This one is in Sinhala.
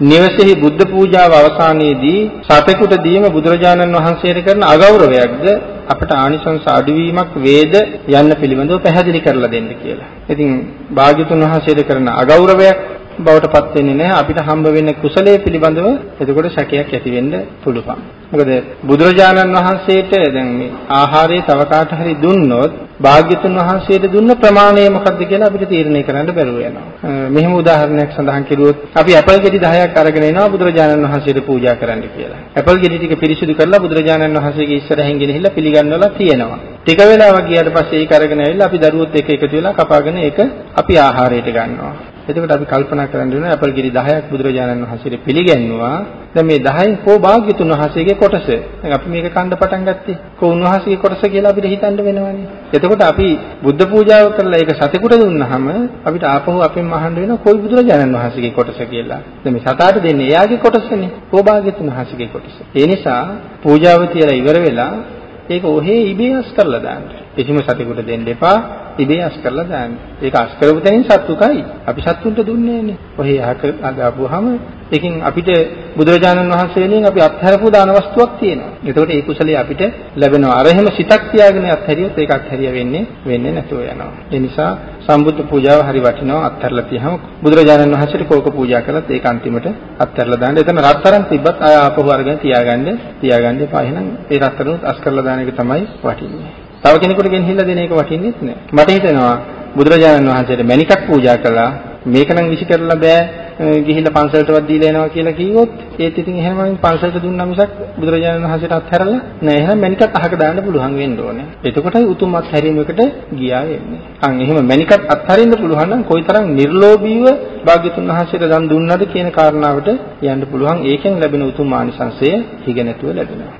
නිවසේහි බුද්ධ පූජාව අවසානයේදී සතෙකුට දීම බුදුරජාණන් වහන්සේට කරන අගෞරවයක්ද අපට ආනිසංස අඩුවීමක් වේද යන්න පිළිබඳව පැහැදිලි කරලා දෙන්න කියලා. ඉතින් භාග්‍යතුන් වහන්සේට කරන අගෞරවයක් බවට පත් වෙන්නේ නැහැ අපිට හම්බ වෙන කුසලයේ පිළිබඳව එතකොට සැකයක් ඇති වෙන්න පුළුවන්. මොකද බුදුරජාණන් වහන්සේට දැන් මේ ආහාරය තව කාට හරි දුන්නොත් භාග්‍යතුන් වහන්සේට දුන්න ප්‍රමාණය මොකක්ද කියලා අපිට තීරණය කරන්න බැරුව යනවා. මෙහෙම උදාහරණයක් සඳහන් කෙරුවොත් අපි ඇපල් ගෙඩි 10ක් අරගෙන එනවා බුදුරජාණන් වහන්සේට පූජා කරන්න කියලා. ඇපල් ගෙඩි ටික පිරිසිදු කරලා බුදුරජාණන් වහන්සේගේ ඉස්සරහින් ගෙනහිල්ලා පිළිගන්නවලා තියෙනවා. ටික වෙලාවක් ගියාට පස්සේ ඒක අරගෙන ඇවිල්ලා අපි දරුවොත් එක එකතු වෙලා කපාගෙන ඒක අපි ආහාරයට ගන්නවා. එතකොට අපි කල්පනා කරන්න වෙනවා ඇපල් ගෙඩි 10ක් බුදුරජාණන් වහන්සේට පිළිගන්නවා. දැන් මේ 10න් කෝ භාග්‍යතුන් වහන්සේගේ කොටස. දැන් අපි මේක කණ්ඩ පටන් ගත්තේ. කෝ උන්වහන්සේගේ කොටස කියලා අපිට හිතන්න වෙනවනේ. එතකොට අපි බුද්ධ පූජාව කරලා ඒක සතෙකුට දුන්නාම අපිට ආපහු අපෙන් අහන්න වෙනවා කොයි බුදුරජාණන් වහන්සේගේ කොටස කියලා. දැන් මේ සතාට දෙන්නේ එයාගේ කොටසනේ. කෝ භාග්‍යතුන් වහන්සේගේ කොටස. ඒ නිසා පූජාව තියලා ඉවර වෙලා ඒක ඔහේ ඉබේ අස් කරලා දාන්න. කිසිම සතෙකුට දෙන්න එපා. ඉබේ අස් කරලා දාන්න. ඒක අස් කරපු තැනින් සතුටුයි. අපි සතුන්ට දුන්නේ නෑනේ. ඔහේ අහක අදාපුවාම ඒකෙන් අපිට බුදුරජාණන් වහන්සේ වෙනුවෙන් අපි අත්හැරපු දාන වස්තුවක් තියෙනවා. එතකොට ඒ කුසලයේ අපිට ලැබෙනවා. අර එහෙම සිතක් තියාගෙන අත්හැරියොත් ඒක අත්හැරිය වෙන්නේ වෙන්නේ නැතුව යනවා. ඒ නිසා සම්බුද්ධ පූජාව හරි වටිනවා අත්හැරලා තියහම බුදුරජාණන් වහන්සේට කෝක පූජා කළත් ඒක අන්තිමට අත්හැරලා දාන්න. එතන රත්තරන් තිබ්බත් ආය ආපහු අරගෙන තියාගන්න තියාගන්න එපා. එහෙනම් ඒ රත්තරනුත් අස් කරලා දාන එක තමයි වටින්නේ. තව කෙනෙකුට ගෙනහිල්ලා දෙන එක වටින්නේ නැහැ. මට හිතෙනවා බුදුරජාණන් වහන්සේට මණිකක් පූජා කළා මේක නම් විසි කරලා බෑ ගිහිල්ලා පන්සලටවත් දීලා එනවා කියලා කිව්වොත් ඒත් ඉතින් එහෙම මම පන්සලට දුන්නා මිසක් බුදුරජාණන් වහන්සේට අත්හැරලා නෑ එහෙනම් මණිකත් අහක දාන්න පුළුවන් වෙන්න ඕනේ. එතකොටයි උතුම් අත්හැරීමකට ගියා වෙන්නේ. අන් එහෙම මණිකත් අත්හරින්න පුළුවන් නම් කොයිතරම් නිර්ලෝභීව භාග්‍යතුන් වහන්සේට දන් දුන්නද කියන කාරණාවට යන්න පුළුවන්. ඒකෙන් ලැබෙන උතුම් ආනිසංසය හිග නැතුව ලැබෙනවා.